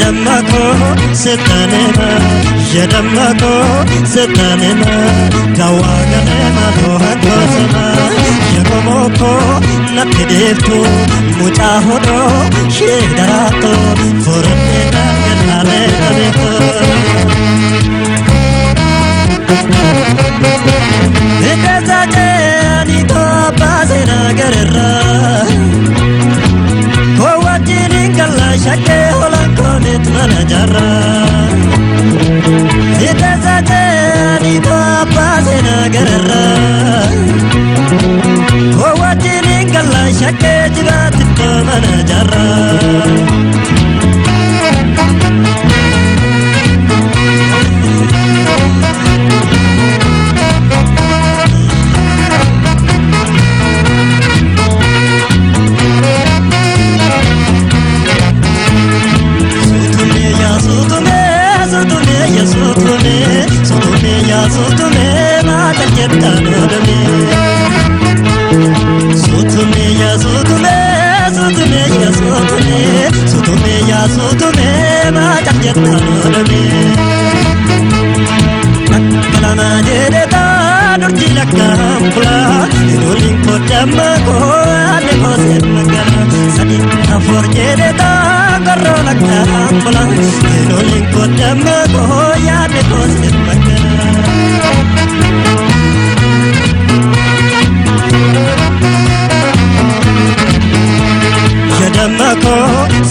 የደመቆ ስልጣኔማ የደመቆ ስልጣኔማ ከዋገኔማ ቶሀጎሰማ የሮሞኮ ነብዴፍቱ ሙጫ ሆኖ ሽደራቶ ፎረኔና ገናሌ ተቤቶ Shake it, hola. እንዴት መነጀረ ሲደሰተን ኢትዮጵያሴ ነገረረ ወወዲን ቀላ ሸቄ ጅራት እኮ ሶቱሜ ማጠጀታ ኖደሜ ሶቱሜ ሶቱሜ ሶቱሜ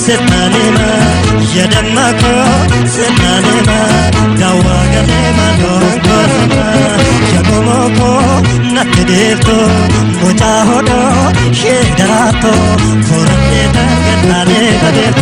ስናኔማ የደመቆ ስናኔማ ዳዋገሌማ ዶንጎረማ የቆሞቆ ናትዴፍቶ ሙጫ ሆዶ ሼደራቶ ኮረኔ ደገናኔ በቤቶ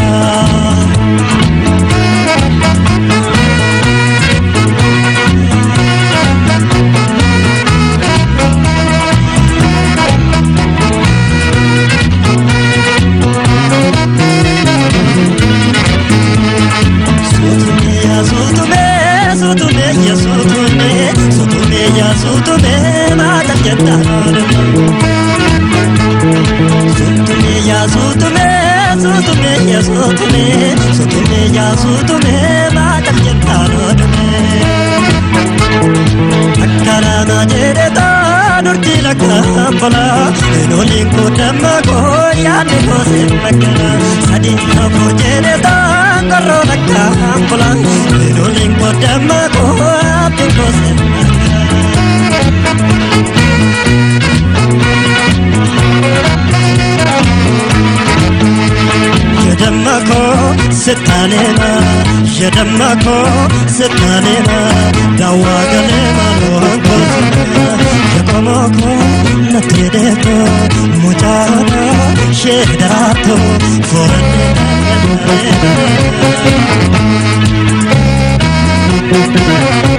yasutune sutune yasutune baatam jettaanodune akkanana jedheta durti lakkaanfala enoliin kudhamma kooyaanne kooseen makkana sadii hafoo jedheta gorroo lakkaanfala enoliin kudhamma kooyaanne ستانينا يدمكو ستانينا دواغنينا لوانكو يقومكو نتيدكو مجاهدة شهداتو فورنينا يدمينا Thank you.